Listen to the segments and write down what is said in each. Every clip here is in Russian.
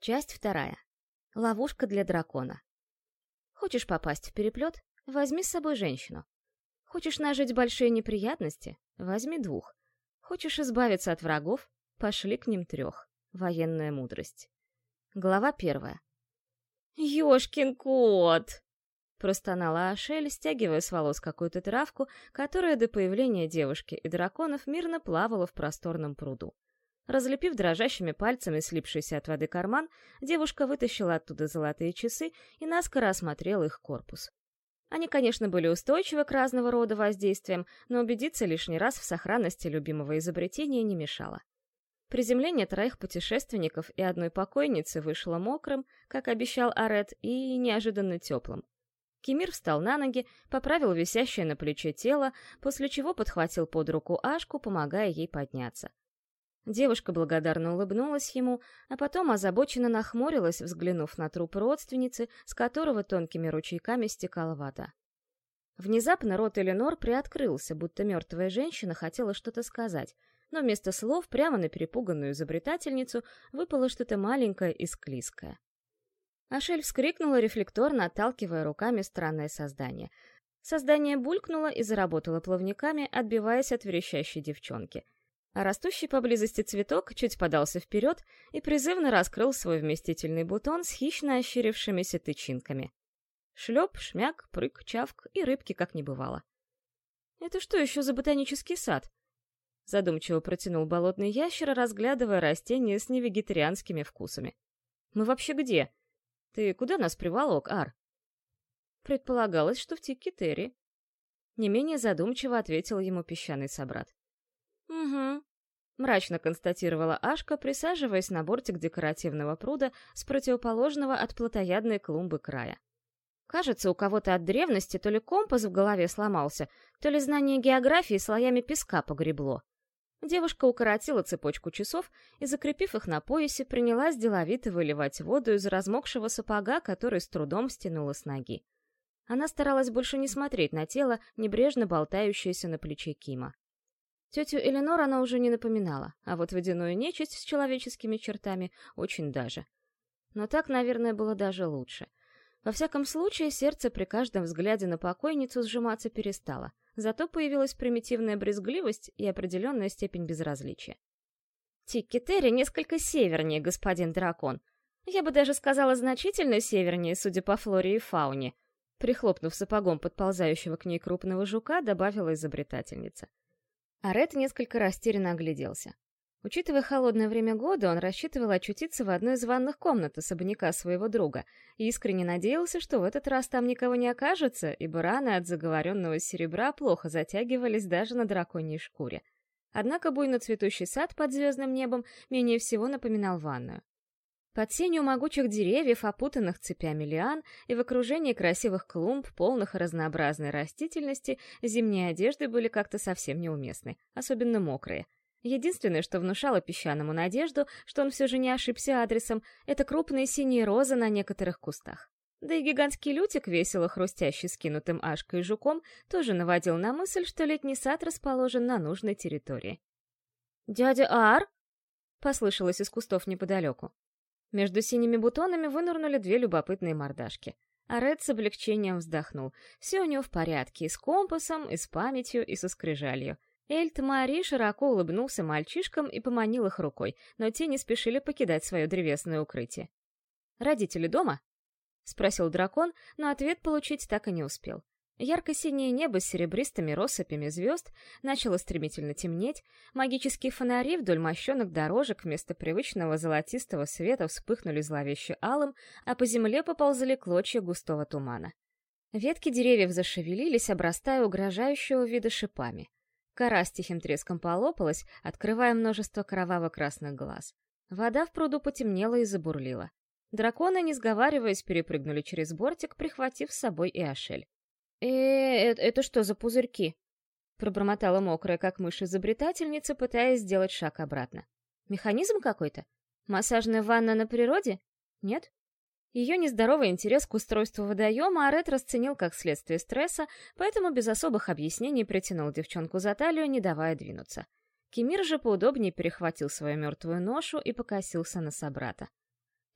Часть вторая. Ловушка для дракона. Хочешь попасть в переплет? Возьми с собой женщину. Хочешь нажить большие неприятности? Возьми двух. Хочешь избавиться от врагов? Пошли к ним трех. Военная мудрость. Глава первая. «Ёшкин кот!» Простонала Ашель, стягивая с волос какую-то травку, которая до появления девушки и драконов мирно плавала в просторном пруду. Разлепив дрожащими пальцами слипшийся от воды карман, девушка вытащила оттуда золотые часы и наскоро осмотрела их корпус. Они, конечно, были устойчивы к разного рода воздействиям, но убедиться лишний раз в сохранности любимого изобретения не мешало. Приземление троих путешественников и одной покойницы вышло мокрым, как обещал Арет, и неожиданно теплым. Кемир встал на ноги, поправил висящее на плече тело, после чего подхватил под руку Ашку, помогая ей подняться. Девушка благодарно улыбнулась ему, а потом озабоченно нахмурилась, взглянув на труп родственницы, с которого тонкими ручейками стекала вода. Внезапно рот Эленор приоткрылся, будто мертвая женщина хотела что-то сказать, но вместо слов прямо на перепуганную изобретательницу выпало что-то маленькое и склизкое. Ашель вскрикнула рефлекторно, отталкивая руками странное создание. Создание булькнуло и заработало плавниками, отбиваясь от верещащей девчонки — а растущий поблизости цветок чуть подался вперед и призывно раскрыл свой вместительный бутон с хищно ощерившимися тычинками. Шлеп, шмяк, прыг, чавк и рыбки как не бывало. «Это что еще за ботанический сад?» Задумчиво протянул болотный ящер, разглядывая растения с невегетарианскими вкусами. «Мы вообще где? Ты куда нас приволок, Ар?» Предполагалось, что в Тиккетери. Не менее задумчиво ответил ему песчаный собрат. «Угу», — мрачно констатировала Ашка, присаживаясь на бортик декоративного пруда с противоположного от плотоядной клумбы края. Кажется, у кого-то от древности то ли компас в голове сломался, то ли знание географии слоями песка погребло. Девушка укоротила цепочку часов и, закрепив их на поясе, принялась деловито выливать воду из размокшего сапога, который с трудом стянула с ноги. Она старалась больше не смотреть на тело, небрежно болтающееся на плече Кима. Тетю Эленор она уже не напоминала, а вот водяную нечисть с человеческими чертами очень даже. Но так, наверное, было даже лучше. Во всяком случае, сердце при каждом взгляде на покойницу сжиматься перестало, зато появилась примитивная брезгливость и определенная степень безразличия. Тикки-Терри несколько севернее, господин дракон. Я бы даже сказала значительно севернее, судя по флоре и фауне. Прихлопнув сапогом подползающего к ней крупного жука, добавила изобретательница. Арет несколько растерянно огляделся. Учитывая холодное время года, он рассчитывал очутиться в одной из ванных комнат особняка своего друга и искренне надеялся, что в этот раз там никого не окажется, ибо раны от заговоренного серебра плохо затягивались даже на драконьей шкуре. Однако буйно цветущий сад под звездным небом менее всего напоминал ванную. Под сенью могучих деревьев, опутанных цепями лиан, и в окружении красивых клумб, полных разнообразной растительности, зимние одежды были как-то совсем неуместны, особенно мокрые. Единственное, что внушало песчаному надежду, что он все же не ошибся адресом, это крупные синие розы на некоторых кустах. Да и гигантский лютик, весело хрустящий скинутым ашкой и жуком, тоже наводил на мысль, что летний сад расположен на нужной территории. «Дядя Ар?» — послышалось из кустов неподалеку. Между синими бутонами вынырнули две любопытные мордашки. А Ред с облегчением вздохнул. Все у него в порядке, и с компасом, и с памятью, и со скрижалью. Эльт Мари широко улыбнулся мальчишкам и поманил их рукой, но те не спешили покидать свое древесное укрытие. «Родители дома?» — спросил дракон, но ответ получить так и не успел. Ярко-синее небо с серебристыми россыпями звезд начало стремительно темнеть, магические фонари вдоль мощенных дорожек вместо привычного золотистого света вспыхнули зловеще алым, а по земле поползли клочья густого тумана. Ветки деревьев зашевелились, обрастая угрожающего вида шипами. Кора с тихим треском полопалась, открывая множество кроваво-красных глаз. Вода в пруду потемнела и забурлила. Драконы, не сговариваясь, перепрыгнули через бортик, прихватив с собой и Ашель э это, это что за пузырьки?» Пробормотала мокрая, как мышь изобретательница, пытаясь сделать шаг обратно. «Механизм какой-то? Массажная ванна на природе? Нет?» Ее нездоровый интерес к устройству водоема Арет расценил как следствие стресса, поэтому без особых объяснений притянул девчонку за талию, не давая двинуться. Кемир же поудобнее перехватил свою мертвую ношу и покосился на собрата.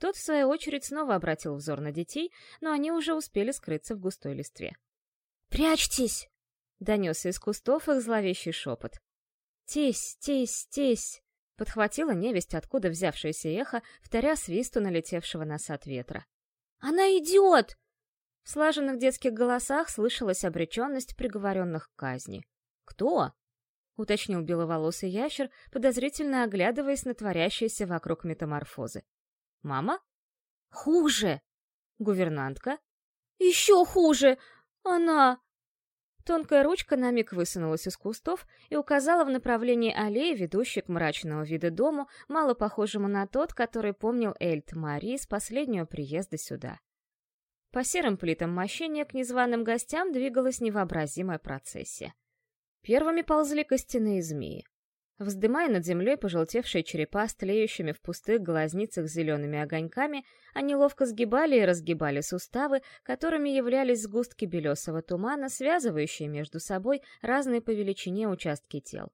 Тот, в свою очередь, снова обратил взор на детей, но они уже успели скрыться в густой листве. «Прячьтесь!» — донесся из кустов их зловещий шепот. «Тесь, тесь, тесь!» — подхватила невесть, откуда взявшееся эхо, вторя свисту налетевшего на сад ветра. «Она идет!» В слаженных детских голосах слышалась обреченность приговоренных к казни. «Кто?» — уточнил беловолосый ящер, подозрительно оглядываясь на творящиеся вокруг метаморфозы. «Мама?» «Хуже!» «Гувернантка?» «Еще хуже! Она...» Тонкая ручка на миг высунулась из кустов и указала в направлении аллеи, ведущей к мрачного вида дому, мало похожему на тот, который помнил Эльт Мари с последнего приезда сюда. По серым плитам мощения к незваным гостям двигалась невообразимая процессия. Первыми ползли костяные змеи. Вздымая над землей пожелтевшие черепа с тлеющими в пустых глазницах зелеными огоньками, они ловко сгибали и разгибали суставы, которыми являлись сгустки белесого тумана, связывающие между собой разные по величине участки тел.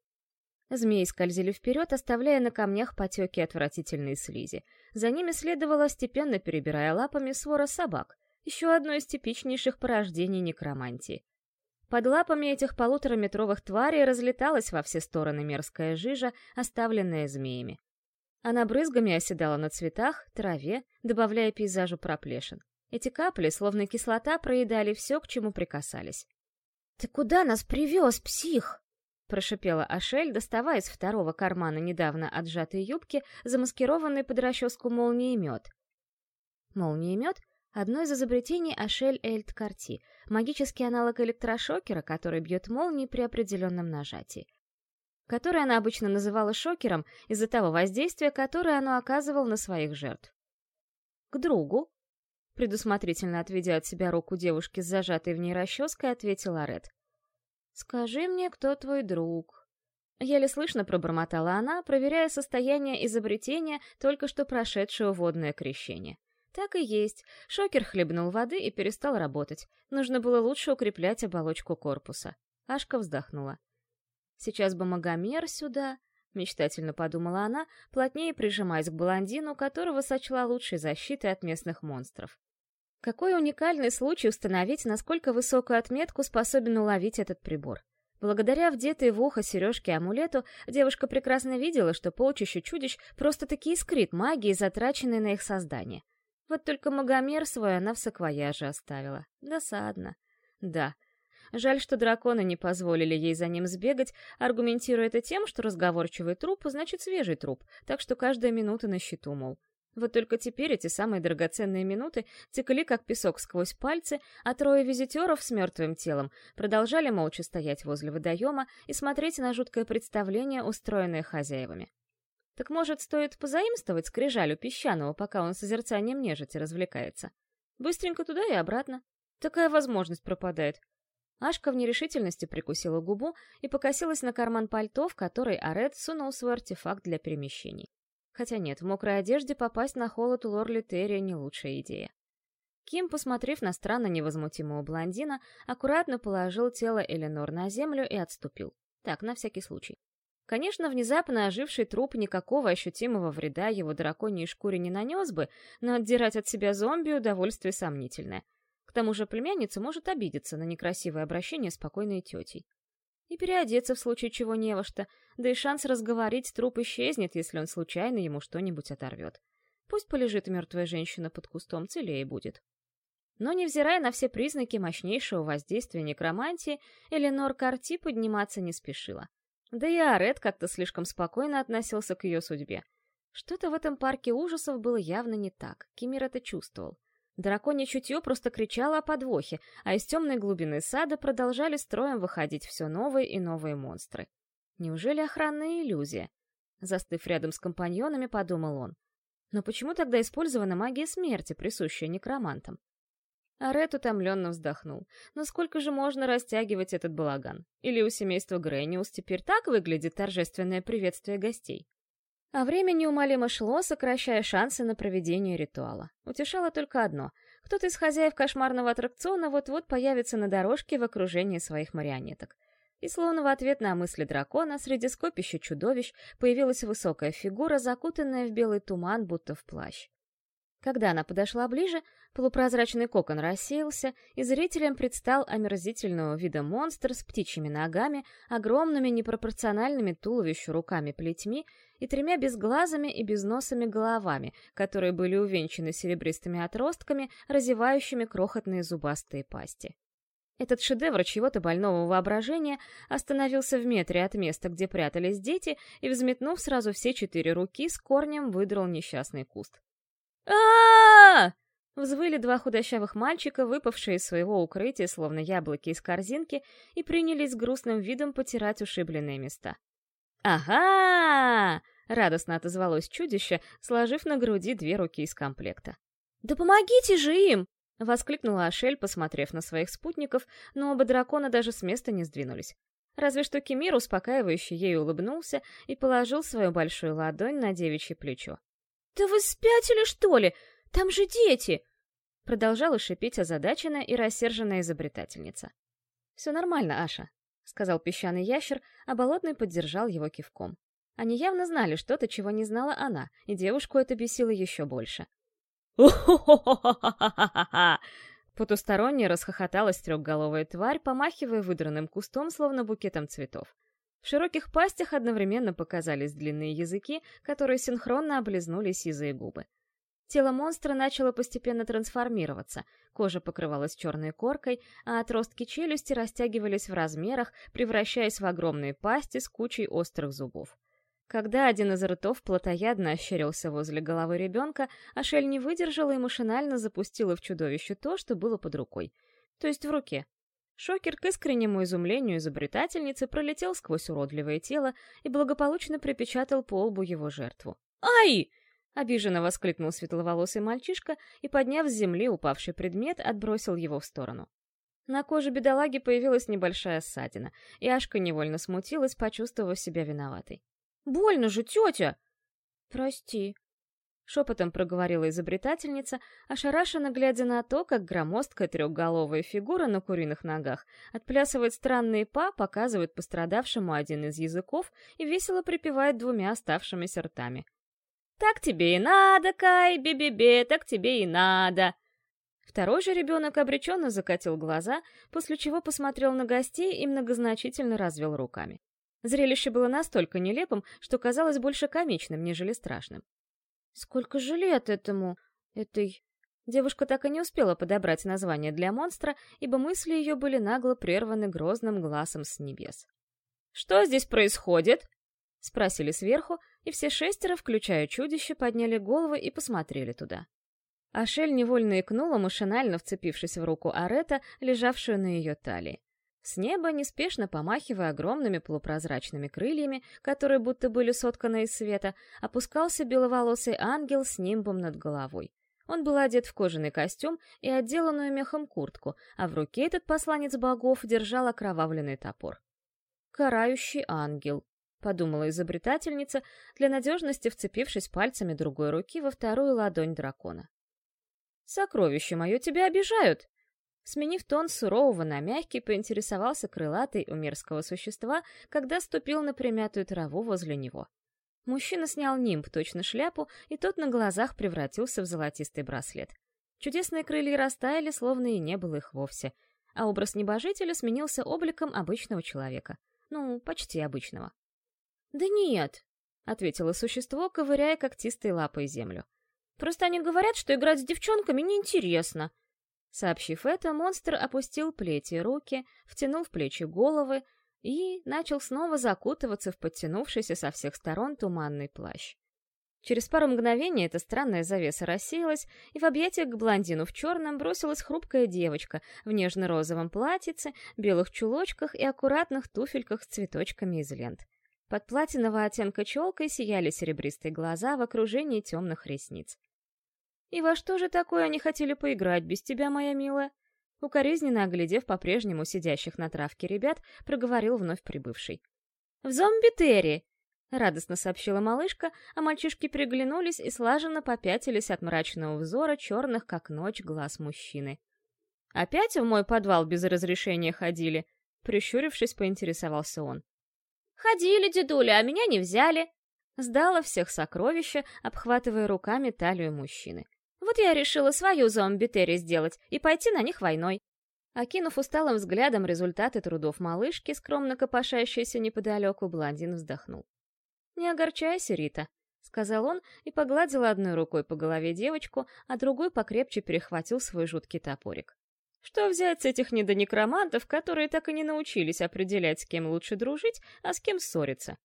Змеи скользили вперед, оставляя на камнях потеки отвратительной слизи. За ними следовало, степенно перебирая лапами, свора собак, еще одно из типичнейших порождений некромантии. Под лапами этих полутораметровых тварей разлеталась во все стороны мерзкая жижа, оставленная змеями. Она брызгами оседала на цветах, траве, добавляя пейзажу проплешин. Эти капли, словно кислота, проедали все, к чему прикасались. «Ты куда нас привез, псих?» — прошипела Ашель, доставая из второго кармана недавно отжатой юбки, замаскированный под расческу молниемет. Молниемет Одно из изобретений Ашель Эльт Карти — магический аналог электрошокера, который бьет молнии при определенном нажатии. Который она обычно называла шокером из-за того воздействия, которое оно оказывало на своих жертв. «К другу», предусмотрительно отведя от себя руку девушки с зажатой в ней расческой, ответила Ред. «Скажи мне, кто твой друг?» Еле слышно пробормотала она, проверяя состояние изобретения, только что прошедшего водное крещение. Так и есть. Шокер хлебнул воды и перестал работать. Нужно было лучше укреплять оболочку корпуса. Ашка вздохнула. Сейчас бы Магомер сюда, мечтательно подумала она, плотнее прижимаясь к блондину, которого сочла лучшей защитой от местных монстров. Какой уникальный случай установить, насколько высокую отметку способен уловить этот прибор. Благодаря вдетой в ухо сережке амулету, девушка прекрасно видела, что полчища чудищ просто-таки искрит магии, затраченной на их создание. Вот только Магомер свой она в саквояже оставила. Досадно. Да. Жаль, что драконы не позволили ей за ним сбегать, аргументируя это тем, что разговорчивый труп значит свежий труп, так что каждая минута на счету, мол. Вот только теперь эти самые драгоценные минуты текли как песок сквозь пальцы, а трое визитеров с мертвым телом продолжали молча стоять возле водоема и смотреть на жуткое представление, устроенное хозяевами. Так может, стоит позаимствовать скрижалю песчаного, пока он созерцанием нежити развлекается? Быстренько туда и обратно. Такая возможность пропадает. Ашка в нерешительности прикусила губу и покосилась на карман пальто, в который Аред сунул свой артефакт для перемещений. Хотя нет, в мокрой одежде попасть на холод у Лорли Терри не лучшая идея. Ким, посмотрев на странно невозмутимого блондина, аккуратно положил тело Эленор на землю и отступил. Так, на всякий случай. Конечно, внезапно оживший труп никакого ощутимого вреда его драконьей шкуре не нанес бы, но отдирать от себя зомби удовольствие сомнительное. К тому же племянница может обидеться на некрасивое обращение спокойной тетей. И переодеться в случае чего не во что, да и шанс разговорить труп исчезнет, если он случайно ему что-нибудь оторвет. Пусть полежит мертвая женщина под кустом, целее будет. Но, невзирая на все признаки мощнейшего воздействия некромантии, Эленор Карти подниматься не спешила. Да и Арет как-то слишком спокойно относился к ее судьбе. Что-то в этом парке ужасов было явно не так, Кимир это чувствовал. Драконье чутье просто кричало о подвохе, а из темной глубины сада продолжали строем выходить все новые и новые монстры. Неужели охранная иллюзия? Застыв рядом с компаньонами, подумал он. Но почему тогда использована магия смерти, присущая некромантам? Арет утомленно вздохнул. Но сколько же можно растягивать этот балаган? Или у семейства Грэниус теперь так выглядит торжественное приветствие гостей? А время неумолимо шло, сокращая шансы на проведение ритуала. Утешало только одно. Кто-то из хозяев кошмарного аттракциона вот-вот появится на дорожке в окружении своих марионеток. И словно в ответ на мысли дракона среди скопища чудовищ появилась высокая фигура, закутанная в белый туман, будто в плащ. Когда она подошла ближе, полупрозрачный кокон рассеялся, и зрителям предстал омерзительного вида монстр с птичьими ногами, огромными непропорциональными туловищу руками-плетьми и тремя безглазыми и безносыми головами, которые были увенчаны серебристыми отростками, разевающими крохотные зубастые пасти. Этот шедевр чего-то больного воображения остановился в метре от места, где прятались дети, и, взметнув сразу все четыре руки, с корнем выдрал несчастный куст а Взвыли два худощавых мальчика, выпавшие из своего укрытия, словно яблоки из корзинки, и принялись с грустным видом потирать ушибленные места. «Ага!» — радостно отозвалось чудище, сложив на груди две руки из комплекта. «Да помогите же им!» — воскликнула Ашель, посмотрев на своих спутников, но оба дракона даже с места не сдвинулись. Разве что Кемир успокаивающе ей улыбнулся и положил свою большую ладонь на девичье плечо. «Да вы спятили, что ли? Там же дети!» Продолжала шипеть озадаченная и рассерженная изобретательница. «Все нормально, Аша», — сказал песчаный ящер, а болотный поддержал его кивком. Они явно знали что-то, чего не знала она, и девушку это бесило еще больше. «О-хо-хо-хо-хо-хо-хо-хо!» Потусторонне расхохоталась трехголовая тварь, помахивая выдранным кустом, словно букетом цветов. В широких пастях одновременно показались длинные языки, которые синхронно облизнули сизые губы. Тело монстра начало постепенно трансформироваться, кожа покрывалась черной коркой, а отростки челюсти растягивались в размерах, превращаясь в огромные пасти с кучей острых зубов. Когда один из ртов плотоядно ощерился возле головы ребенка, Ашель не выдержала и машинально запустила в чудовище то, что было под рукой. То есть в руке. Шокер к искреннему изумлению изобретательницы пролетел сквозь уродливое тело и благополучно припечатал по лбу его жертву. «Ай!» — обиженно воскликнул светловолосый мальчишка и, подняв с земли упавший предмет, отбросил его в сторону. На коже бедолаги появилась небольшая ссадина, и Ашка невольно смутилась, почувствовав себя виноватой. «Больно же, тетя!» «Прости», шепотом проговорила изобретательница, ошарашенно глядя на то, как громоздкая трехголовая фигура на куриных ногах отплясывает странные па, показывает пострадавшему один из языков и весело припевает двумя оставшимися ртами. «Так тебе и надо, Кай, бе-бе-бе, так тебе и надо!» Второй же ребенок обреченно закатил глаза, после чего посмотрел на гостей и многозначительно развел руками. Зрелище было настолько нелепым, что казалось больше комичным, нежели страшным. Сколько же лет этому... этой... Девушка так и не успела подобрать название для монстра, ибо мысли ее были нагло прерваны грозным глазом с небес. «Что здесь происходит?» — спросили сверху, и все шестеро, включая чудище, подняли головы и посмотрели туда. Ашель невольно икнула, машинально вцепившись в руку Арета, лежавшую на ее талии. С неба, неспешно помахивая огромными полупрозрачными крыльями, которые будто были сотканы из света, опускался беловолосый ангел с нимбом над головой. Он был одет в кожаный костюм и отделанную мехом куртку, а в руке этот посланец богов держал окровавленный топор. «Карающий ангел», — подумала изобретательница, для надежности вцепившись пальцами другой руки во вторую ладонь дракона. «Сокровище мое тебя обижают!» Сменив тон сурового на мягкий, поинтересовался крылатый у мерзкого существа, когда ступил на примятую траву возле него. Мужчина снял нимб, точно шляпу, и тот на глазах превратился в золотистый браслет. Чудесные крылья растаяли, словно и не было их вовсе, а образ небожителя сменился обликом обычного человека. Ну, почти обычного. «Да нет», — ответило существо, ковыряя когтистой лапой землю. «Просто они говорят, что играть с девчонками неинтересно. Сообщив это, монстр опустил плети руки, втянул в плечи головы и начал снова закутываться в подтянувшийся со всех сторон туманный плащ. Через пару мгновений эта странная завеса рассеялась, и в объятиях к блондину в черном бросилась хрупкая девочка в нежно-розовом платьице, белых чулочках и аккуратных туфельках с цветочками из лент. Под платинового оттенка челкой сияли серебристые глаза в окружении темных ресниц. «И во что же такое они хотели поиграть без тебя, моя милая?» Укоризненно оглядев по-прежнему сидящих на травке ребят, проговорил вновь прибывший. «В зомби-терри!» — радостно сообщила малышка, а мальчишки приглянулись и слаженно попятились от мрачного взора черных, как ночь, глаз мужчины. «Опять в мой подвал без разрешения ходили?» — прищурившись, поинтересовался он. «Ходили, дедуля, а меня не взяли!» Сдала всех сокровища, обхватывая руками талию мужчины. Вот я решила свою зомби-терри сделать и пойти на них войной. Окинув усталым взглядом результаты трудов малышки, скромно копошащейся неподалеку, блондин вздохнул. «Не огорчайся, Рита», — сказал он и погладил одной рукой по голове девочку, а другой покрепче перехватил свой жуткий топорик. Что взять с этих недонекромантов, которые так и не научились определять, с кем лучше дружить, а с кем ссориться?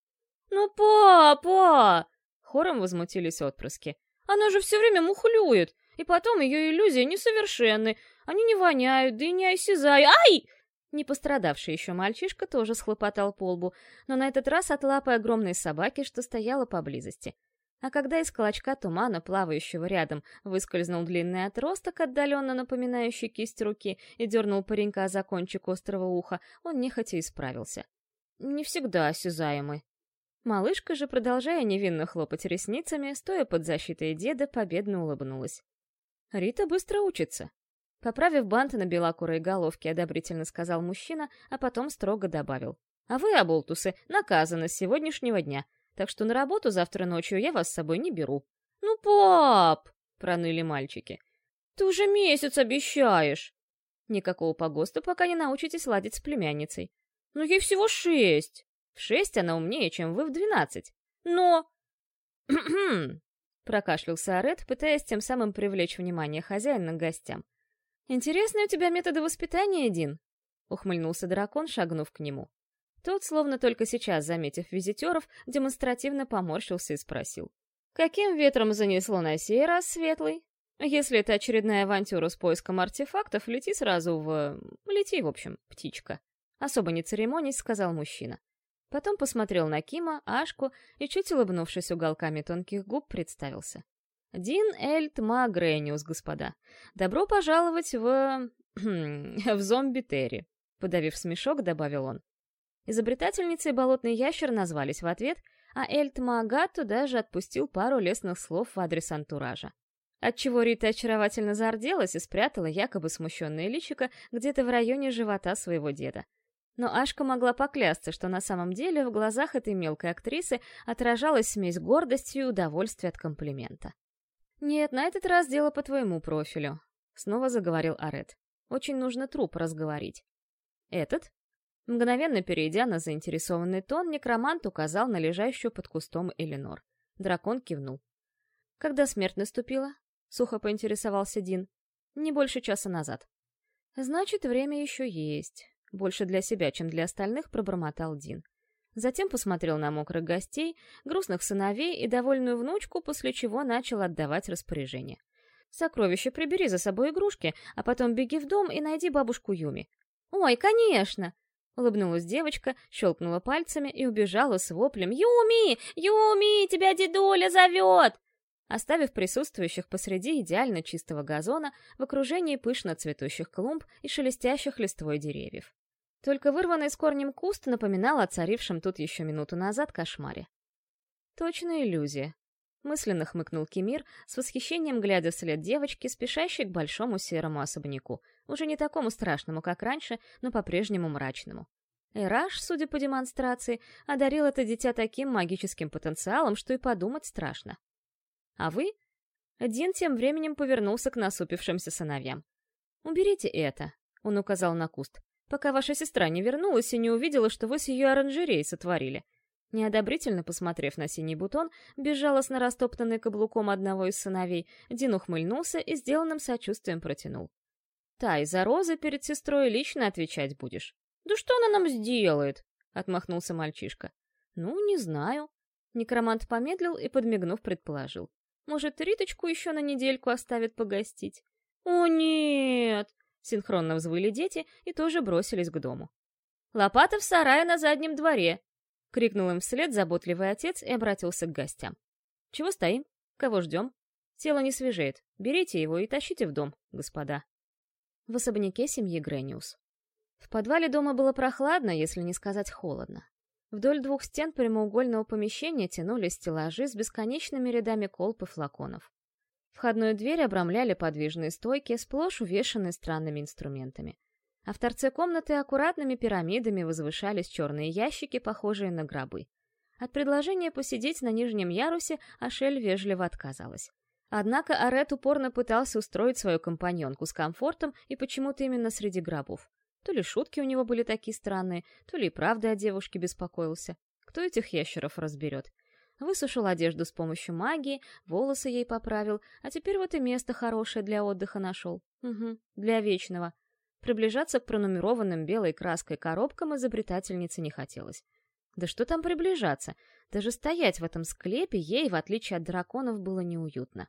«Ну, папа!» — хором возмутились отпрыски. «Она же все время мухлюет, и потом ее иллюзии несовершенны, они не воняют, да и не осязают. Ай!» Не пострадавший еще мальчишка тоже схлопотал по лбу, но на этот раз от лапы огромной собаки, что стояла поблизости. А когда из клочка тумана, плавающего рядом, выскользнул длинный отросток, отдаленно напоминающий кисть руки, и дернул паренька за кончик острого уха, он нехотя исправился. Не всегда осязаемый. Малышка же, продолжая невинно хлопать ресницами, стоя под защитой деда, победно улыбнулась. Рита быстро учится. Поправив бант на белокурой головке, одобрительно сказал мужчина, а потом строго добавил. «А вы, оболтусы, наказаны с сегодняшнего дня, так что на работу завтра ночью я вас с собой не беру». «Ну, пап!» — проныли мальчики. «Ты уже месяц обещаешь!» «Никакого погоста, пока не научитесь ладить с племянницей». «Но ей всего шесть!» «В шесть она умнее, чем вы в двенадцать». «Но...» прокашлялся Арет, пытаясь тем самым привлечь внимание хозяина к гостям. «Интересные у тебя методы воспитания, Дин», — ухмыльнулся дракон, шагнув к нему. Тот, словно только сейчас заметив визитеров, демонстративно поморщился и спросил. «Каким ветром занесло на сей раз, Светлый? Если это очередная авантюра с поиском артефактов, лети сразу в... Лети, в общем, птичка». Особо не церемонясь, сказал мужчина. Потом посмотрел на Кима, Ашку и, чуть улыбнувшись уголками тонких губ, представился. Дин Эльт Магрениус, господа. Добро пожаловать в... в зомби-терри», — подавив смешок, добавил он. Изобретательницей болотный ящер назвались в ответ, а Эльт Магату даже отпустил пару лестных слов в адрес антуража. Отчего Рита очаровательно зарделась и спрятала якобы смущенное личико где-то в районе живота своего деда. Но Ашка могла поклясться, что на самом деле в глазах этой мелкой актрисы отражалась смесь гордости и удовольствия от комплимента. «Нет, на этот раз дело по твоему профилю», — снова заговорил Арет. «Очень нужно труп разговорить». «Этот?» Мгновенно перейдя на заинтересованный тон, некромант указал на лежащую под кустом Эленор. Дракон кивнул. «Когда смерть наступила?» — сухо поинтересовался Дин. «Не больше часа назад». «Значит, время еще есть». Больше для себя, чем для остальных, пробормотал Дин. Затем посмотрел на мокрых гостей, грустных сыновей и довольную внучку, после чего начал отдавать распоряжение. «Сокровище, прибери за собой игрушки, а потом беги в дом и найди бабушку Юми». «Ой, конечно!» Улыбнулась девочка, щелкнула пальцами и убежала с воплем «Юми! Юми! Тебя дедуля зовет!» Оставив присутствующих посреди идеально чистого газона в окружении пышно цветущих клумб и шелестящих листвой деревьев. Только вырванный с корнем куст напоминал о царившем тут еще минуту назад кошмаре. Точная иллюзия. Мысленно хмыкнул Кемир, с восхищением глядя вслед девочки, спешащей к большому серому особняку, уже не такому страшному, как раньше, но по-прежнему мрачному. Эраш, судя по демонстрации, одарил это дитя таким магическим потенциалом, что и подумать страшно. А вы? Дин тем временем повернулся к насупившимся сыновьям. «Уберите это», — он указал на куст пока ваша сестра не вернулась и не увидела, что вы с ее оранжереей сотворили. Неодобрительно посмотрев на синий бутон, безжалостно растоптанный каблуком одного из сыновей, Дин ухмыльнулся и сделанным сочувствием протянул. «Тай, за розы перед сестрой лично отвечать будешь». «Да что она нам сделает?» — отмахнулся мальчишка. «Ну, не знаю». Некромант помедлил и, подмигнув, предположил. «Может, Риточку еще на недельку оставит погостить?» «О, нет!» Синхронно взвыли дети и тоже бросились к дому. «Лопата в сарае на заднем дворе!» — крикнул им вслед заботливый отец и обратился к гостям. «Чего стоим? Кого ждем? Тело не свежеет. Берите его и тащите в дом, господа». В особняке семьи Грениус. В подвале дома было прохладно, если не сказать холодно. Вдоль двух стен прямоугольного помещения тянулись стеллажи с бесконечными рядами колб и флаконов. Входную дверь обрамляли подвижные стойки, сплошь увешанные странными инструментами. А в торце комнаты аккуратными пирамидами возвышались черные ящики, похожие на гробы. От предложения посидеть на нижнем ярусе Ашель вежливо отказалась. Однако Арет упорно пытался устроить свою компаньонку с комфортом и почему-то именно среди гробов. То ли шутки у него были такие странные, то ли и правда о девушке беспокоился. Кто этих ящеров разберет? Высушил одежду с помощью магии, волосы ей поправил, а теперь вот и место хорошее для отдыха нашел. Угу, для вечного. Приближаться к пронумерованным белой краской коробкам изобретательнице не хотелось. Да что там приближаться? Даже стоять в этом склепе ей, в отличие от драконов, было неуютно.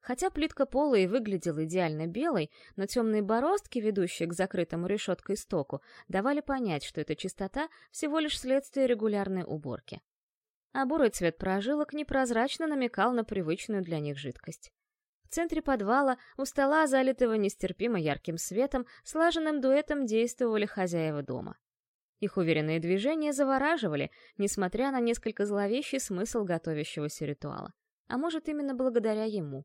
Хотя плитка пола и выглядела идеально белой, но темные бороздки, ведущие к закрытому решеткой стоку, давали понять, что эта чистота всего лишь следствие регулярной уборки. А бурый цвет прожилок непрозрачно намекал на привычную для них жидкость. В центре подвала, у стола, залитого нестерпимо ярким светом, слаженным дуэтом действовали хозяева дома. Их уверенные движения завораживали, несмотря на несколько зловещий смысл готовящегося ритуала. А может, именно благодаря ему.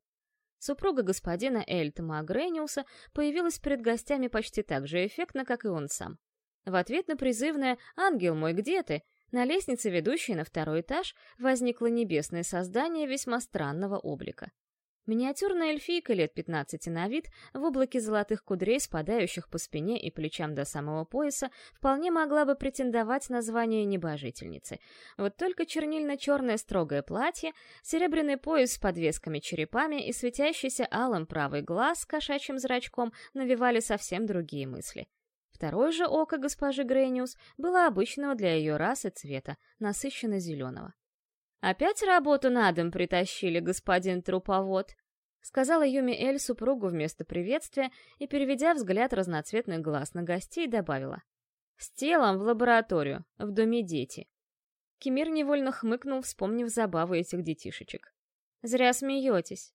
Супруга господина Эльтма Агрениуса появилась перед гостями почти так же эффектно, как и он сам. В ответ на призывное «Ангел мой, где ты?» На лестнице, ведущей на второй этаж, возникло небесное создание весьма странного облика. Миниатюрная эльфийка лет 15 на вид, в облаке золотых кудрей, спадающих по спине и плечам до самого пояса, вполне могла бы претендовать на звание небожительницы. Вот только чернильно-черное строгое платье, серебряный пояс с подвесками-черепами и светящийся алым правый глаз с кошачьим зрачком навевали совсем другие мысли. Второе же око госпожи Грейниус было обычного для ее расы цвета, насыщенно зеленого. «Опять работу на дом притащили, господин труповод», — сказала Юми Эль супругу вместо приветствия и, переведя взгляд разноцветных глаз на гостей, добавила. «С телом в лабораторию, в доме дети». Кемир невольно хмыкнул, вспомнив забавы этих детишечек. «Зря смеетесь».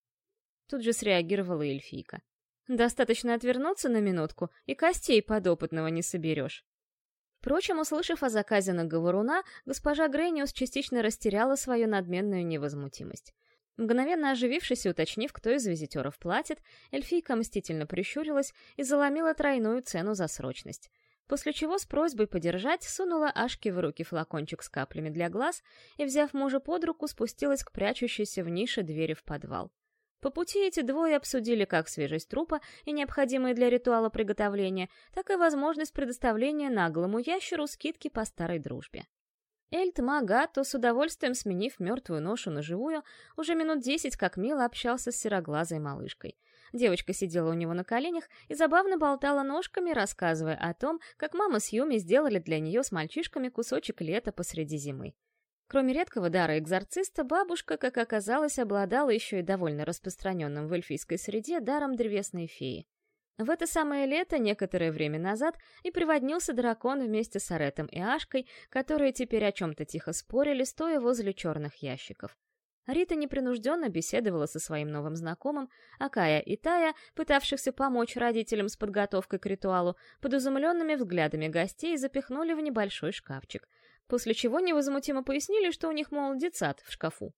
Тут же среагировала эльфийка. «Достаточно отвернуться на минутку, и костей подопытного не соберешь». Впрочем, услышав о заказе на говоруна, госпожа Грейниус частично растеряла свою надменную невозмутимость. Мгновенно оживившись и уточнив, кто из визитеров платит, эльфийка мстительно прищурилась и заломила тройную цену за срочность. После чего с просьбой подержать сунула Ашке в руки флакончик с каплями для глаз и, взяв мужа под руку, спустилась к прячущейся в нише двери в подвал. По пути эти двое обсудили как свежесть трупа и необходимые для ритуала приготовления, так и возможность предоставления наглому ящеру скидки по старой дружбе. Эльт Магато, с удовольствием сменив мертвую ношу на живую, уже минут десять как мило общался с сероглазой малышкой. Девочка сидела у него на коленях и забавно болтала ножками, рассказывая о том, как мама с Юми сделали для нее с мальчишками кусочек лета посреди зимы. Кроме редкого дара экзорциста, бабушка, как оказалось, обладала еще и довольно распространенным в эльфийской среде даром древесной феи. В это самое лето, некоторое время назад, и приводнился дракон вместе с Аретом и Ашкой, которые теперь о чем-то тихо спорили, стоя возле черных ящиков. Рита непринужденно беседовала со своим новым знакомым, а Кая и Тая, пытавшихся помочь родителям с подготовкой к ритуалу, под взглядами гостей запихнули в небольшой шкафчик — после чего невозмутимо пояснили, что у них, мол, детсад в шкафу.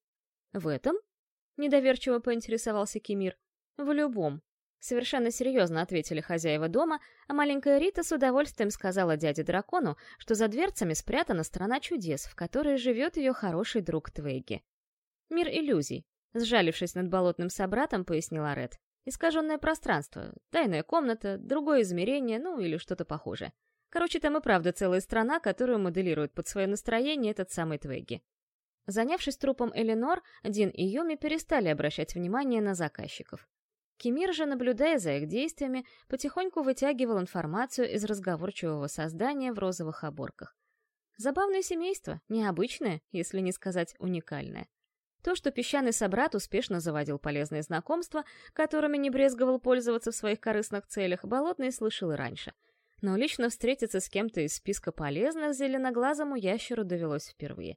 «В этом?» — недоверчиво поинтересовался Кемир. «В любом». Совершенно серьезно ответили хозяева дома, а маленькая Рита с удовольствием сказала дяде-дракону, что за дверцами спрятана страна чудес, в которой живет ее хороший друг Твейги. «Мир иллюзий», — сжалившись над болотным собратом, пояснила Ред. «Искаженное пространство, тайная комната, другое измерение, ну или что-то похожее. Короче, там и правда целая страна, которую моделирует под свое настроение этот самый Твегги. Занявшись трупом Эленор, Дин и Юми перестали обращать внимание на заказчиков. Кемир же, наблюдая за их действиями, потихоньку вытягивал информацию из разговорчивого создания в розовых оборках. Забавное семейство, необычное, если не сказать уникальное. То, что песчаный собрат успешно заводил полезные знакомства, которыми не брезговал пользоваться в своих корыстных целях, Болотный слышал и раньше — но лично встретиться с кем-то из списка полезных зеленоглазому ящеру довелось впервые.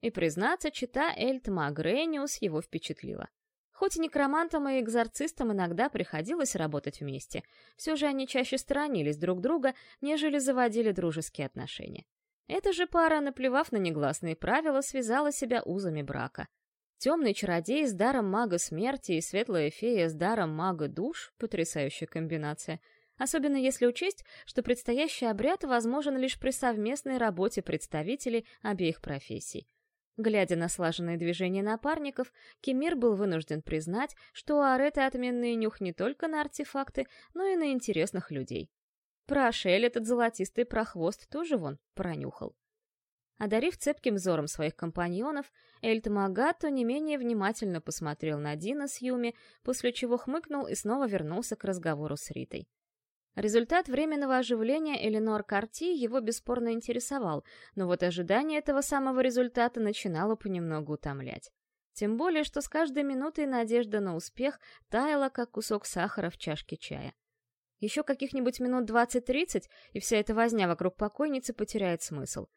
И, признаться, чита Эльт Магрениус его впечатлила. Хоть и некромантам и экзорцистам иногда приходилось работать вместе, все же они чаще сторонились друг друга, нежели заводили дружеские отношения. Эта же пара, наплевав на негласные правила, связала себя узами брака. Темный чародей с даром мага смерти и светлая фея с даром мага душ — потрясающая комбинация — особенно если учесть, что предстоящий обряд возможен лишь при совместной работе представителей обеих профессий. Глядя на слаженные движения напарников, Кемир был вынужден признать, что у Ареты отменный нюх не только на артефакты, но и на интересных людей. Про Ашель этот золотистый прохвост тоже вон пронюхал. Одарив цепким взором своих компаньонов, Эльт Магато не менее внимательно посмотрел на Дина с Юми, после чего хмыкнул и снова вернулся к разговору с Ритой. Результат временного оживления Эленор Карти его бесспорно интересовал, но вот ожидание этого самого результата начинало понемногу утомлять. Тем более, что с каждой минутой надежда на успех таяла, как кусок сахара в чашке чая. Еще каких-нибудь минут 20-30, и вся эта возня вокруг покойницы потеряет смысл.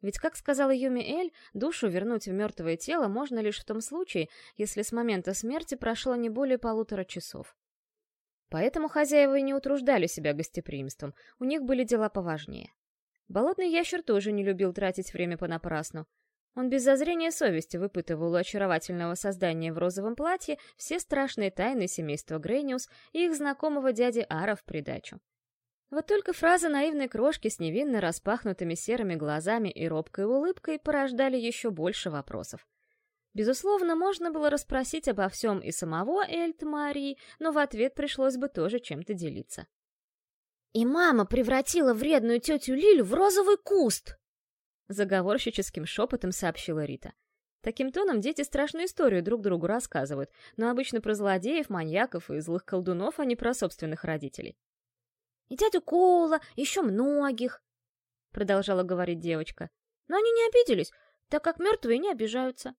Ведь, как сказала Юми Эль, душу вернуть в мертвое тело можно лишь в том случае, если с момента смерти прошло не более полутора часов. Поэтому хозяева и не утруждали себя гостеприимством, у них были дела поважнее. Болотный ящер тоже не любил тратить время понапрасну. Он без зазрения совести выпытывал у очаровательного создания в розовом платье все страшные тайны семейства Грейниус и их знакомого дяди Ара в придачу. Вот только фраза наивной крошки с невинно распахнутыми серыми глазами и робкой улыбкой порождали еще больше вопросов. Безусловно, можно было расспросить обо всем и самого Эльт Марии, но в ответ пришлось бы тоже чем-то делиться. «И мама превратила вредную тетю Лилю в розовый куст!» Заговорщическим шепотом сообщила Рита. Таким тоном дети страшную историю друг другу рассказывают, но обычно про злодеев, маньяков и злых колдунов, а не про собственных родителей. «И дядю Коула, еще многих!» Продолжала говорить девочка. «Но они не обиделись, так как мертвые не обижаются.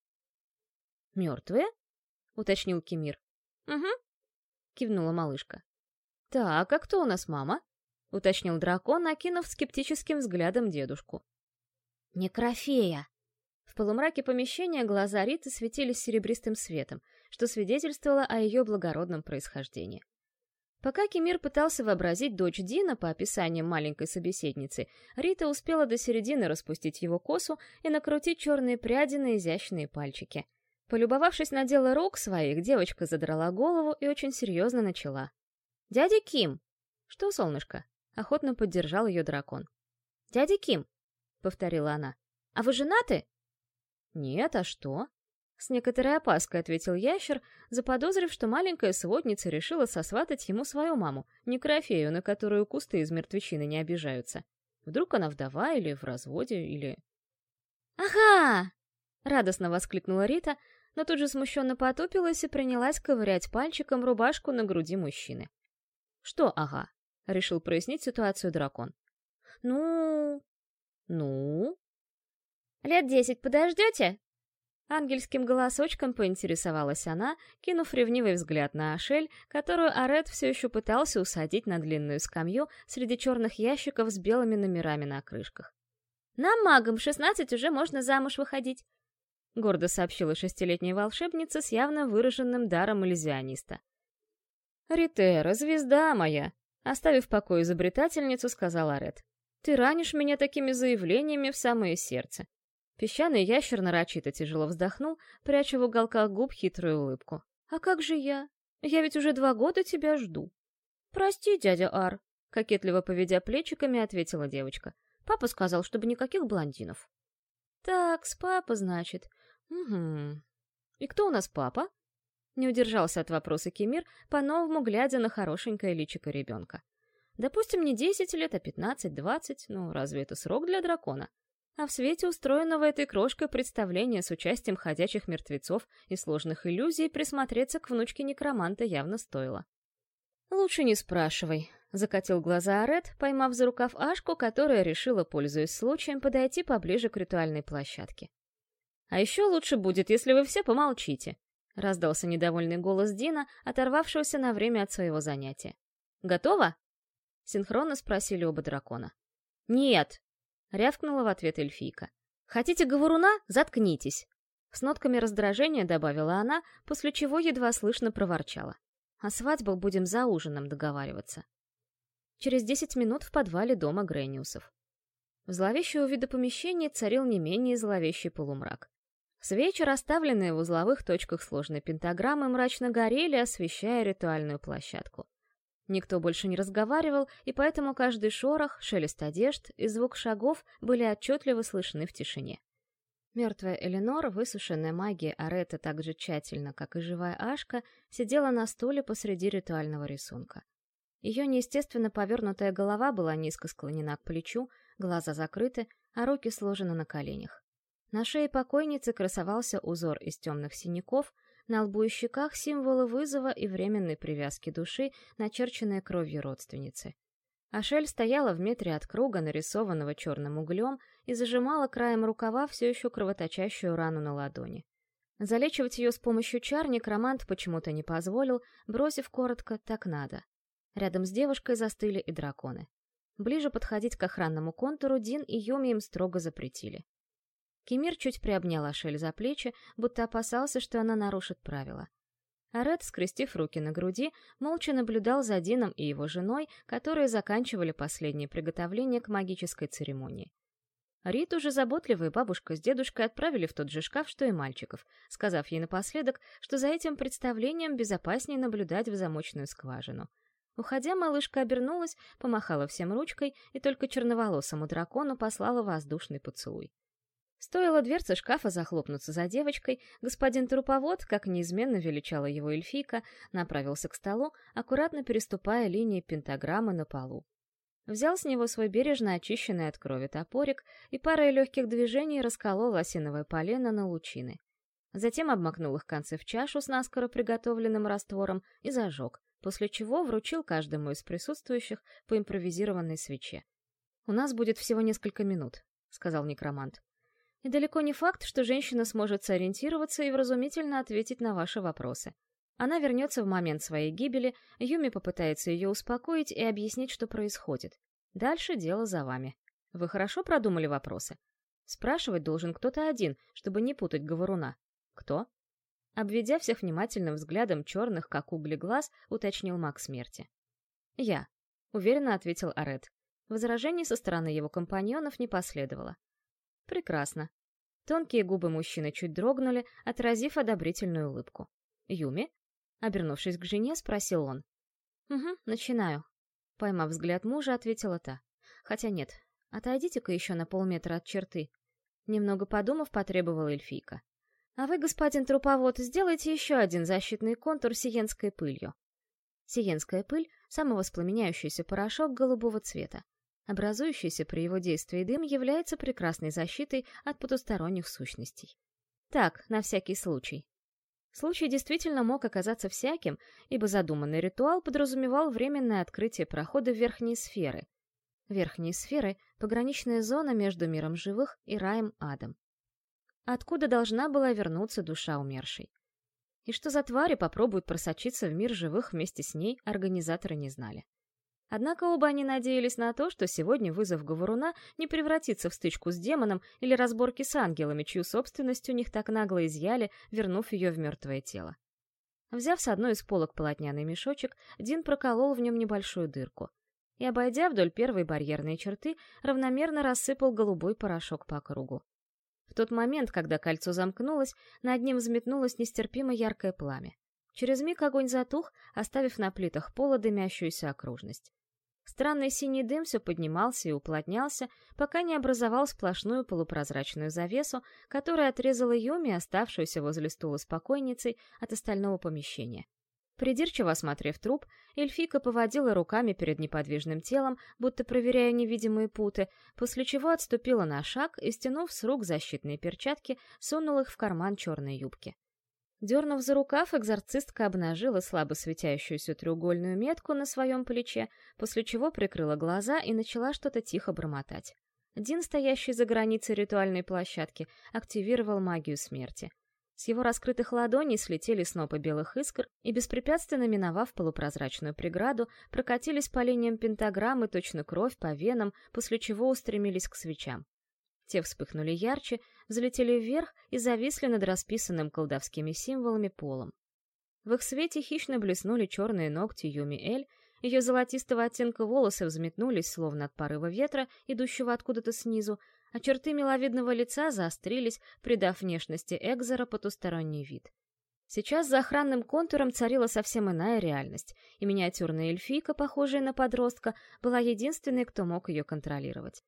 «Мертвые?» — уточнил Кемир. «Угу», — кивнула малышка. «Так, а кто у нас мама?» — уточнил дракон, окинув скептическим взглядом дедушку. «Некрофея!» В полумраке помещения глаза Риты светились серебристым светом, что свидетельствовало о ее благородном происхождении. Пока Кемир пытался вообразить дочь Дина по описаниям маленькой собеседницы, Рита успела до середины распустить его косу и накрутить черные пряди на изящные пальчики — Полюбовавшись на дело рук своих, девочка задрала голову и очень серьезно начала. «Дядя Ким!» «Что, солнышко?» — охотно поддержал ее дракон. «Дядя Ким!» — повторила она. «А вы женаты?» «Нет, а что?» С некоторой опаской ответил ящер, заподозрив, что маленькая сводница решила сосватать ему свою маму, некрофею, на которую кусты из мертвечины не обижаются. Вдруг она вдова или в разводе, или... «Ага!» — радостно воскликнула Рита, но тут же смущенно потупилась и принялась ковырять пальчиком рубашку на груди мужчины. «Что, ага?» — решил прояснить ситуацию дракон. «Ну...» «Ну...» «Лет десять подождете?» Ангельским голосочком поинтересовалась она, кинув ревнивый взгляд на Ашель, которую Арет все еще пытался усадить на длинную скамью среди черных ящиков с белыми номерами на крышках. «Нам, магам, шестнадцать уже можно замуж выходить. — гордо сообщила шестилетняя волшебница с явно выраженным даром иллюзиониста. «Ритера, звезда моя!» — оставив покой изобретательницу, сказала Ред. «Ты ранишь меня такими заявлениями в самое сердце». Песчаный ящер нарочито тяжело вздохнул, пряча в уголках губ хитрую улыбку. «А как же я? Я ведь уже два года тебя жду». «Прости, дядя Ар», — кокетливо поведя плечиками, ответила девочка. «Папа сказал, чтобы никаких блондинов». «Так, с папа, значит. Угу. И кто у нас папа? Не удержался от вопроса Кемир, по-новому глядя на хорошенькое личико ребенка. Допустим, не 10 лет, а 15-20, ну разве это срок для дракона? А в свете устроенного этой крошкой представления с участием ходячих мертвецов и сложных иллюзий присмотреться к внучке некроманта явно стоило. «Лучше не спрашивай», — закатил глаза Арет, поймав за рукав Ашку, которая решила, пользуясь случаем, подойти поближе к ритуальной площадке. А еще лучше будет, если вы все помолчите», — раздался недовольный голос Дина, оторвавшегося на время от своего занятия. «Готово?» — синхронно спросили оба дракона. «Нет!» — рявкнула в ответ эльфийка. «Хотите говоруна? Заткнитесь!» С нотками раздражения добавила она, после чего едва слышно проворчала. «О свадьбах будем за ужином договариваться». Через десять минут в подвале дома Грениусов. В зловещего вида помещении царил не менее зловещий полумрак. Свечи, расставленные в узловых точках сложной пентаграммы, мрачно горели, освещая ритуальную площадку. Никто больше не разговаривал, и поэтому каждый шорох, шелест одежд и звук шагов были отчетливо слышны в тишине. Мертвая Эленор, высушенная магией Аретта так же тщательно, как и живая Ашка, сидела на стуле посреди ритуального рисунка. Ее неестественно повернутая голова была низко склонена к плечу, глаза закрыты, а руки сложены на коленях. На шее покойницы красовался узор из темных синяков, на лбу и щеках символы вызова и временной привязки души, начерченные кровью родственницы. Ашель стояла в метре от круга, нарисованного черным углем, и зажимала краем рукава все еще кровоточащую рану на ладони. Залечивать ее с помощью чар некромант почему-то не позволил, бросив коротко «так надо». Рядом с девушкой застыли и драконы. Ближе подходить к охранному контуру Дин и Юми им строго запретили. Кемир чуть приобнял Ашель за плечи, будто опасался, что она нарушит правила. А скрестив руки на груди, молча наблюдал за Дином и его женой, которые заканчивали последние приготовления к магической церемонии. Рит уже заботливая бабушка с дедушкой отправили в тот же шкаф, что и мальчиков, сказав ей напоследок, что за этим представлением безопаснее наблюдать в замочную скважину. Уходя, малышка обернулась, помахала всем ручкой и только черноволосому дракону послала воздушный поцелуй. Стоило дверца шкафа захлопнуться за девочкой, господин труповод, как неизменно величала его эльфийка, направился к столу, аккуратно переступая линии пентаграммы на полу. Взял с него свой бережно очищенный от крови топорик и парой легких движений расколол осиновое полено на лучины. Затем обмакнул их концы в чашу с наскоро приготовленным раствором и зажег, после чего вручил каждому из присутствующих по импровизированной свече. «У нас будет всего несколько минут», — сказал некромант. И далеко не факт, что женщина сможет сориентироваться и вразумительно ответить на ваши вопросы. Она вернется в момент своей гибели, Юми попытается ее успокоить и объяснить, что происходит. Дальше дело за вами. Вы хорошо продумали вопросы? Спрашивать должен кто-то один, чтобы не путать говоруна. Кто? Обведя всех внимательным взглядом черных, как угли глаз, уточнил маг смерти. «Я», — уверенно ответил Арет. Возражений со стороны его компаньонов не последовало. Прекрасно. Тонкие губы мужчины чуть дрогнули, отразив одобрительную улыбку. «Юми?» Обернувшись к жене, спросил он. «Угу, начинаю». Поймав взгляд мужа, ответила та. «Хотя нет, отойдите-ка еще на полметра от черты». Немного подумав, потребовала эльфийка. «А вы, господин труповод, сделайте еще один защитный контур сиенской пылью». Сиенская пыль — самовоспламеняющийся порошок голубого цвета. Образующийся при его действии дым является прекрасной защитой от потусторонних сущностей. Так, на всякий случай. Случай действительно мог оказаться всяким, ибо задуманный ритуал подразумевал временное открытие прохода в верхние сферы. Верхние сферы — пограничная зона между миром живых и раем-адом. Откуда должна была вернуться душа умершей? И что за твари попробуют просочиться в мир живых вместе с ней, организаторы не знали. Однако оба они надеялись на то, что сегодня вызов Говоруна не превратится в стычку с демоном или разборки с ангелами, чью собственность у них так нагло изъяли, вернув ее в мертвое тело. Взяв с одной из полок полотняный мешочек, Дин проколол в нем небольшую дырку и, обойдя вдоль первой барьерной черты, равномерно рассыпал голубой порошок по кругу. В тот момент, когда кольцо замкнулось, над ним взметнулось нестерпимо яркое пламя. Через миг огонь затух, оставив на плитах пола дымящуюся окружность. Странный синий дым все поднимался и уплотнялся, пока не образовал сплошную полупрозрачную завесу, которая отрезала Юми, оставшуюся возле стула с покойницей, от остального помещения. Придирчиво осмотрев труп, эльфика поводила руками перед неподвижным телом, будто проверяя невидимые путы, после чего отступила на шаг и, стянув с рук защитные перчатки, сунула их в карман черной юбки. Дернув за рукав, экзорцистка обнажила слабо светящуюся треугольную метку на своем плече, после чего прикрыла глаза и начала что-то тихо бормотать. Дин, стоящий за границей ритуальной площадки, активировал магию смерти. С его раскрытых ладоней слетели снопы белых искр и, беспрепятственно миновав полупрозрачную преграду, прокатились по линиям пентаграммы точно кровь по венам, после чего устремились к свечам. Те вспыхнули ярче, взлетели вверх и зависли над расписанным колдовскими символами полом. В их свете хищно блеснули черные ногти Юми Эль, ее золотистого оттенка волосы взметнулись, словно от порыва ветра, идущего откуда-то снизу, а черты миловидного лица заострились, придав внешности Экзера потусторонний вид. Сейчас за охранным контуром царила совсем иная реальность, и миниатюрная эльфийка, похожая на подростка, была единственной, кто мог ее контролировать.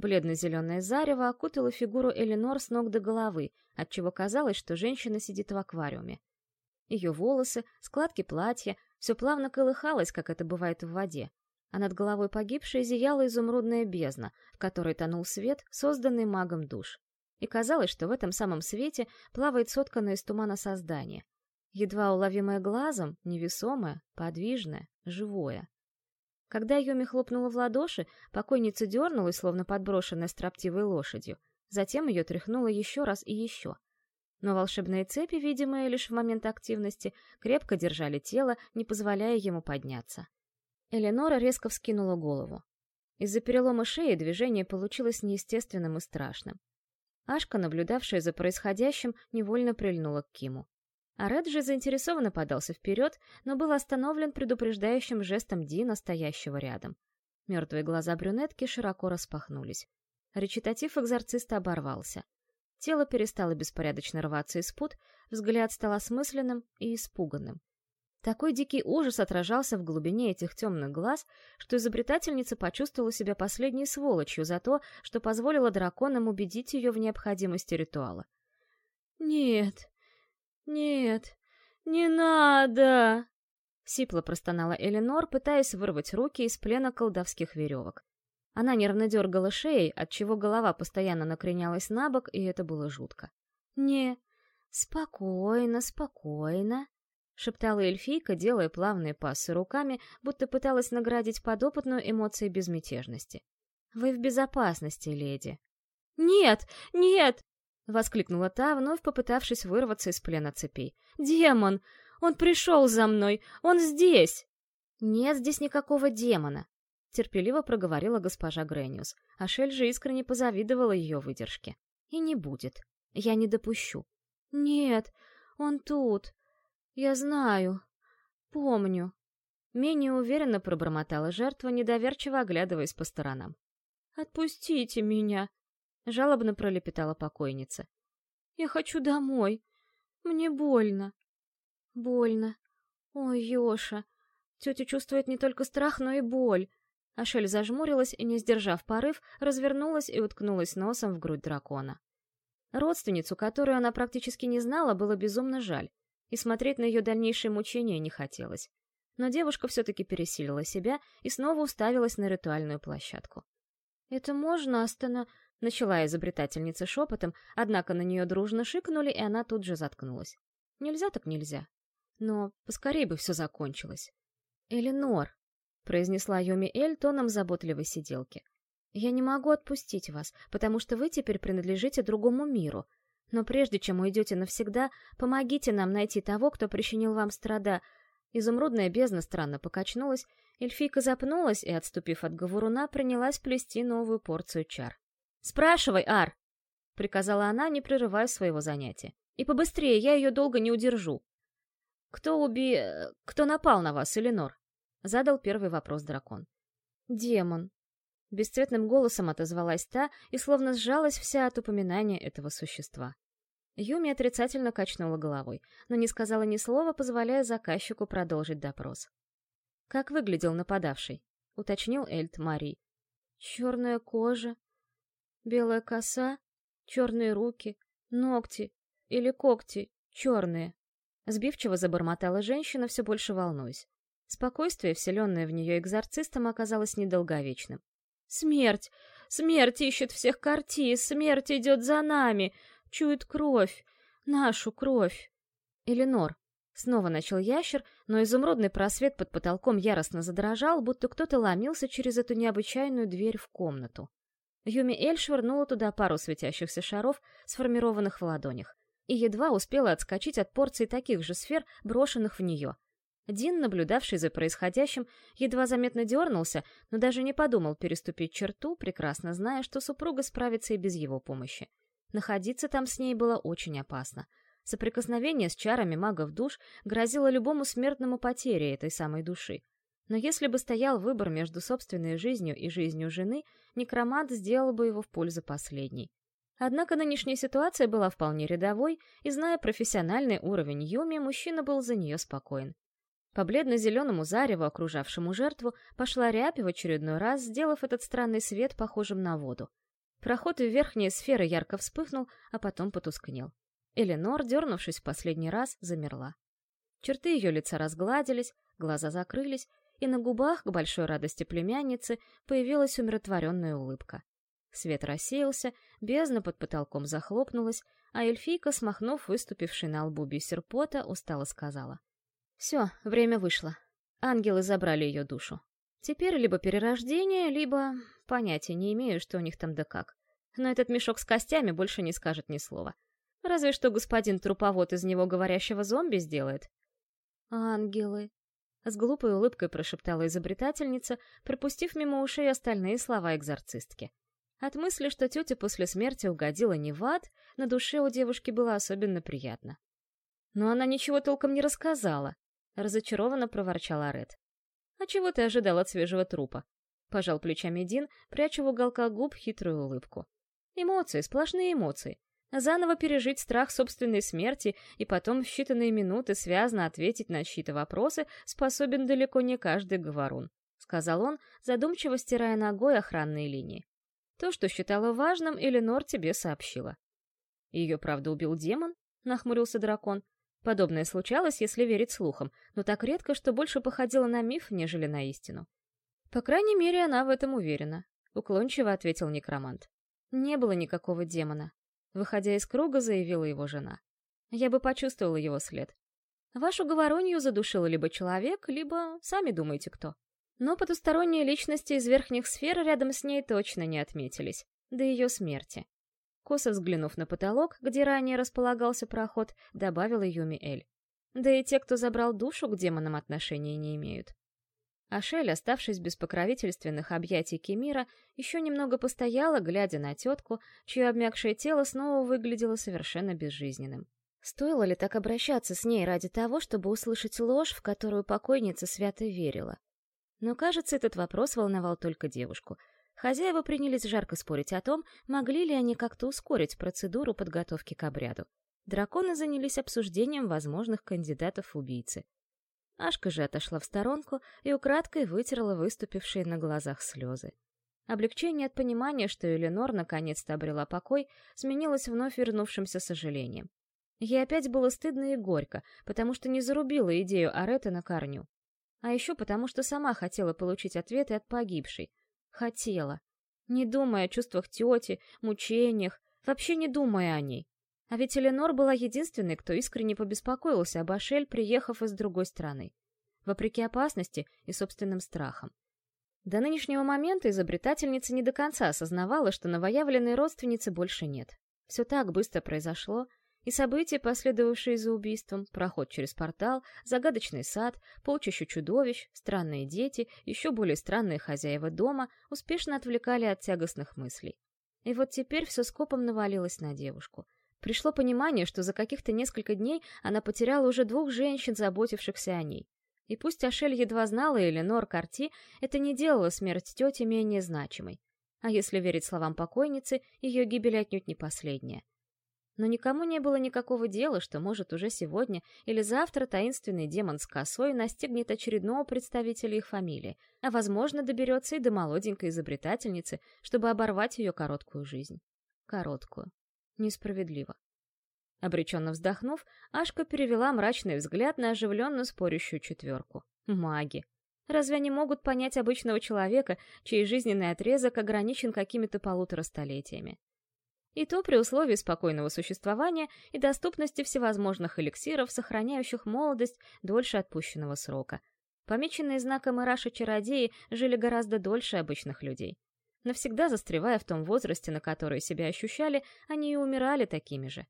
Бледно-зеленое зарево окутало фигуру Эленор с ног до головы, отчего казалось, что женщина сидит в аквариуме. Ее волосы, складки платья, все плавно колыхалось, как это бывает в воде, а над головой погибшей зияла изумрудная бездна, в которой тонул свет, созданный магом душ. И казалось, что в этом самом свете плавает сотканное из тумана создание. Едва уловимое глазом, невесомое, подвижное, живое. Когда Юми хлопнула в ладоши, покойница дернулась, словно подброшенная строптивой лошадью. Затем ее тряхнуло еще раз и еще. Но волшебные цепи, видимые лишь в момент активности, крепко держали тело, не позволяя ему подняться. Эленора резко вскинула голову. Из-за перелома шеи движение получилось неестественным и страшным. Ашка, наблюдавшая за происходящим, невольно прильнула к Киму. А Ред же заинтересованно подался вперед, но был остановлен предупреждающим жестом Дина, стоящего рядом. Мертвые глаза брюнетки широко распахнулись. Речитатив экзорциста оборвался. Тело перестало беспорядочно рваться из пут, взгляд стал осмысленным и испуганным. Такой дикий ужас отражался в глубине этих темных глаз, что изобретательница почувствовала себя последней сволочью за то, что позволила драконам убедить ее в необходимости ритуала. «Нет, «Нет, не надо!» Сипло простонала Эленор, пытаясь вырвать руки из плена колдовских веревок. Она нервно дергала шеей, отчего голова постоянно накренялась на бок, и это было жутко. «Не, спокойно, спокойно», — шептала эльфийка, делая плавные пассы руками, будто пыталась наградить подопытную эмоцией безмятежности. «Вы в безопасности, леди». «Нет, нет!» — воскликнула та, вновь попытавшись вырваться из плена цепей. «Демон! Он пришел за мной! Он здесь!» «Нет здесь никакого демона!» — терпеливо проговорила госпожа Грениус, а Шель же искренне позавидовала ее выдержке. «И не будет. Я не допущу». «Нет, он тут. Я знаю. Помню». Менее уверенно пробормотала жертва, недоверчиво оглядываясь по сторонам. «Отпустите меня!» Жалобно пролепетала покойница. «Я хочу домой. Мне больно». «Больно. Ой, Ёша. Тетя чувствует не только страх, но и боль». Ашель зажмурилась и, не сдержав порыв, развернулась и уткнулась носом в грудь дракона. Родственницу, которую она практически не знала, было безумно жаль, и смотреть на ее дальнейшие мучения не хотелось. Но девушка все-таки пересилила себя и снова уставилась на ритуальную площадку. «Это можно останов...» Начала изобретательница шепотом, однако на нее дружно шикнули, и она тут же заткнулась. Нельзя так нельзя. Но поскорей бы все закончилось. «Эленор», — произнесла Йоми Эль тоном заботливой сиделки, — «я не могу отпустить вас, потому что вы теперь принадлежите другому миру. Но прежде чем уйдете навсегда, помогите нам найти того, кто причинил вам страда». Изумрудная бездна странно покачнулась, эльфийка запнулась и, отступив от говоруна, принялась плести новую порцию чар. «Спрашивай, Ар!» — приказала она, не прерывая своего занятия. «И побыстрее, я ее долго не удержу». «Кто уби... кто напал на вас, Эленор?» — задал первый вопрос дракон. «Демон». Бесцветным голосом отозвалась та и словно сжалась вся от упоминания этого существа. Юми отрицательно качнула головой, но не сказала ни слова, позволяя заказчику продолжить допрос. «Как выглядел нападавший?» — уточнил Эльт Мари. «Черная кожа, Белая коса, черные руки, ногти или когти черные. Сбивчиво забормотала женщина, все больше волнуясь. Спокойствие, вселенное в нее экзорцистом, оказалось недолговечным. «Смерть! Смерть ищет всех карти! Смерть идет за нами! Чует кровь! Нашу кровь!» «Эленор!» Снова начал ящер, но изумрудный просвет под потолком яростно задрожал, будто кто-то ломился через эту необычайную дверь в комнату. Юми Эль швырнула туда пару светящихся шаров, сформированных в ладонях, и едва успела отскочить от порции таких же сфер, брошенных в нее. Дин, наблюдавший за происходящим, едва заметно дернулся, но даже не подумал переступить черту, прекрасно зная, что супруга справится и без его помощи. Находиться там с ней было очень опасно. Соприкосновение с чарами магов душ грозило любому смертному потере этой самой души. Но если бы стоял выбор между собственной жизнью и жизнью жены, некромант сделал бы его в пользу последней. Однако нынешняя ситуация была вполне рядовой, и, зная профессиональный уровень Юми, мужчина был за нее спокоен. По бледно-зеленому зареву, окружавшему жертву, пошла рябь в очередной раз, сделав этот странный свет похожим на воду. Проход в верхние сферы ярко вспыхнул, а потом потускнел. Эленор, дернувшись в последний раз, замерла. Черты ее лица разгладились, глаза закрылись, и на губах, к большой радости племянницы, появилась умиротворенная улыбка. Свет рассеялся, бездна под потолком захлопнулась, а эльфийка, смахнув выступивший на лбу бисер пота, устало сказала. «Все, время вышло. Ангелы забрали ее душу. Теперь либо перерождение, либо... Понятия не имею, что у них там да как. Но этот мешок с костями больше не скажет ни слова. Разве что господин труповод из него говорящего зомби сделает. «Ангелы!» — с глупой улыбкой прошептала изобретательница, пропустив мимо ушей остальные слова экзорцистки. От мысли, что тетя после смерти угодила не в ад, на душе у девушки было особенно приятно. Но она ничего толком не рассказала, — разочарованно проворчала Ред. «А чего ты ожидал от свежего трупа?» — пожал плечами Дин, пряча в уголках губ хитрую улыбку. «Эмоции, сплошные эмоции. Заново пережить страх собственной смерти и потом в считанные минуты связно ответить на чьи-то вопросы способен далеко не каждый говорун», — сказал он, задумчиво стирая ногой охранные линии. «То, что считала важным, Эленор тебе сообщила». «Ее, правда, убил демон?» — нахмурился дракон. Подобное случалось, если верить слухам, но так редко, что больше походило на миф, нежели на истину. По крайней мере, она в этом уверена, уклончиво ответил некромант. Не было никакого демона. Выходя из круга, заявила его жена. Я бы почувствовала его след. Вашу говоронью задушил либо человек, либо сами думаете кто. Но потусторонние личности из верхних сфер рядом с ней точно не отметились, до ее смерти. Косо взглянув на потолок, где ранее располагался проход, добавила Юми Эль. Да и те, кто забрал душу, к демонам отношения не имеют. Ашель, оставшись без покровительственных объятий Кемира, еще немного постояла, глядя на тетку, чье обмякшее тело снова выглядело совершенно безжизненным. Стоило ли так обращаться с ней ради того, чтобы услышать ложь, в которую покойница свято верила? Но, кажется, этот вопрос волновал только девушку — Хозяева принялись жарко спорить о том, могли ли они как-то ускорить процедуру подготовки к обряду. Драконы занялись обсуждением возможных кандидатов убийцы. Ашка же отошла в сторонку и украдкой вытерла выступившие на глазах слезы. Облегчение от понимания, что Эленор наконец-то обрела покой, сменилось вновь вернувшимся сожалением. Ей опять было стыдно и горько, потому что не зарубила идею Ареты на корню. А еще потому, что сама хотела получить ответы от погибшей, Хотела. Не думая о чувствах тети, мучениях, вообще не думая о ней. А ведь Эленор была единственной, кто искренне побеспокоился об Ашель, приехав из другой страны. Вопреки опасности и собственным страхам. До нынешнего момента изобретательница не до конца осознавала, что новоявленной родственницы больше нет. Все так быстро произошло, и события, последовавшие за убийством, проход через портал, загадочный сад, полчищу чудовищ, странные дети, еще более странные хозяева дома, успешно отвлекали от тягостных мыслей. И вот теперь все скопом навалилось на девушку. Пришло понимание, что за каких-то несколько дней она потеряла уже двух женщин, заботившихся о ней. И пусть Ашель едва знала Эленор Карти, это не делало смерть тети менее значимой. А если верить словам покойницы, ее гибель отнюдь не последняя но никому не было никакого дела, что, может, уже сегодня или завтра таинственный демон с косой настигнет очередного представителя их фамилии, а, возможно, доберется и до молоденькой изобретательницы, чтобы оборвать ее короткую жизнь. Короткую. Несправедливо. Обреченно вздохнув, Ашка перевела мрачный взгляд на оживленную спорящую четверку. Маги. Разве они могут понять обычного человека, чей жизненный отрезок ограничен какими-то полутора столетиями? И то при условии спокойного существования и доступности всевозможных эликсиров, сохраняющих молодость дольше отпущенного срока. Помеченные знаком Ираша чародеи жили гораздо дольше обычных людей. Навсегда застревая в том возрасте, на который себя ощущали, они и умирали такими же.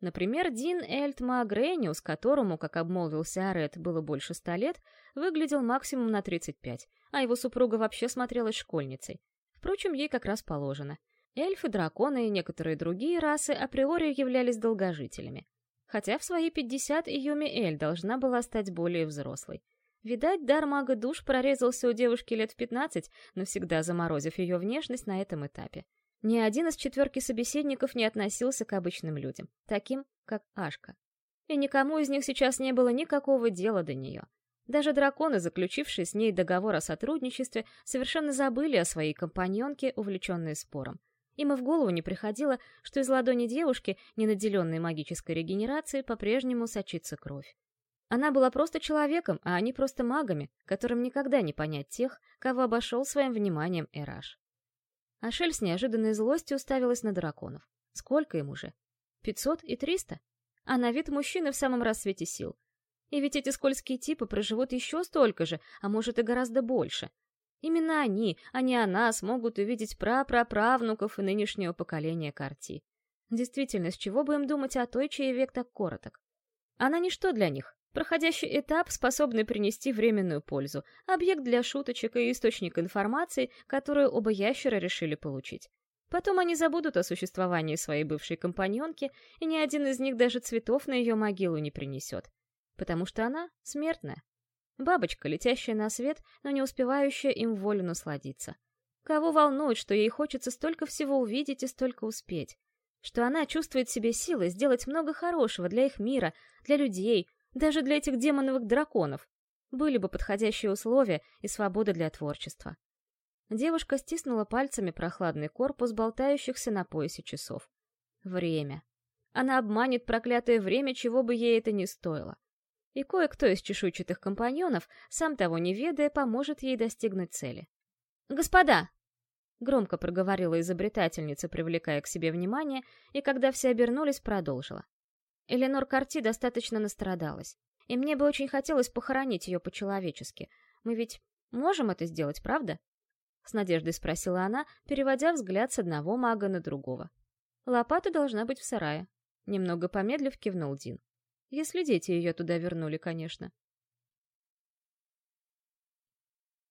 Например, Дин Эльт Магрениус, которому, как обмолвился Арет, было больше ста лет, выглядел максимум на 35, а его супруга вообще смотрелась школьницей. Впрочем, ей как раз положено — Эльфы, драконы и некоторые другие расы априори являлись долгожителями. Хотя в свои 50 Юми Эль должна была стать более взрослой. Видать, дар мага душ прорезался у девушки лет в 15, навсегда заморозив ее внешность на этом этапе. Ни один из четверки собеседников не относился к обычным людям, таким, как Ашка. И никому из них сейчас не было никакого дела до нее. Даже драконы, заключившие с ней договор о сотрудничестве, совершенно забыли о своей компаньонке, увлеченной спором Им и в голову не приходило, что из ладони девушки, не наделенной магической регенерацией, по-прежнему сочится кровь. Она была просто человеком, а они просто магами, которым никогда не понять тех, кого обошел своим вниманием Эраш. Ашель с неожиданной злостью уставилась на драконов. Сколько им уже? Пятьсот и триста? А на вид мужчины в самом рассвете сил. И ведь эти скользкие типы проживут еще столько же, а может и гораздо больше. Именно они, а не она, смогут увидеть прапраправнуков и нынешнего поколения Карти. Действительно, с чего бы им думать о той, чей век так короток? Она ничто для них, проходящий этап, способный принести временную пользу, объект для шуточек и источник информации, которую оба ящера решили получить. Потом они забудут о существовании своей бывшей компаньонки, и ни один из них даже цветов на ее могилу не принесет. Потому что она смертная. Бабочка, летящая на свет, но не успевающая им волю насладиться. Кого волнует, что ей хочется столько всего увидеть и столько успеть? Что она чувствует себе силы сделать много хорошего для их мира, для людей, даже для этих демоновых драконов. Были бы подходящие условия и свобода для творчества. Девушка стиснула пальцами прохладный корпус болтающихся на поясе часов. Время. Она обманет проклятое время, чего бы ей это ни стоило и кое-кто из чешуйчатых компаньонов, сам того не ведая, поможет ей достигнуть цели. «Господа!» — громко проговорила изобретательница, привлекая к себе внимание, и когда все обернулись, продолжила. Эленор Карти достаточно настрадалась, и мне бы очень хотелось похоронить ее по-человечески. Мы ведь можем это сделать, правда? С надеждой спросила она, переводя взгляд с одного мага на другого. Лопата должна быть в сарае. Немного помедлив, кивнул Дин. Если дети ее туда вернули, конечно.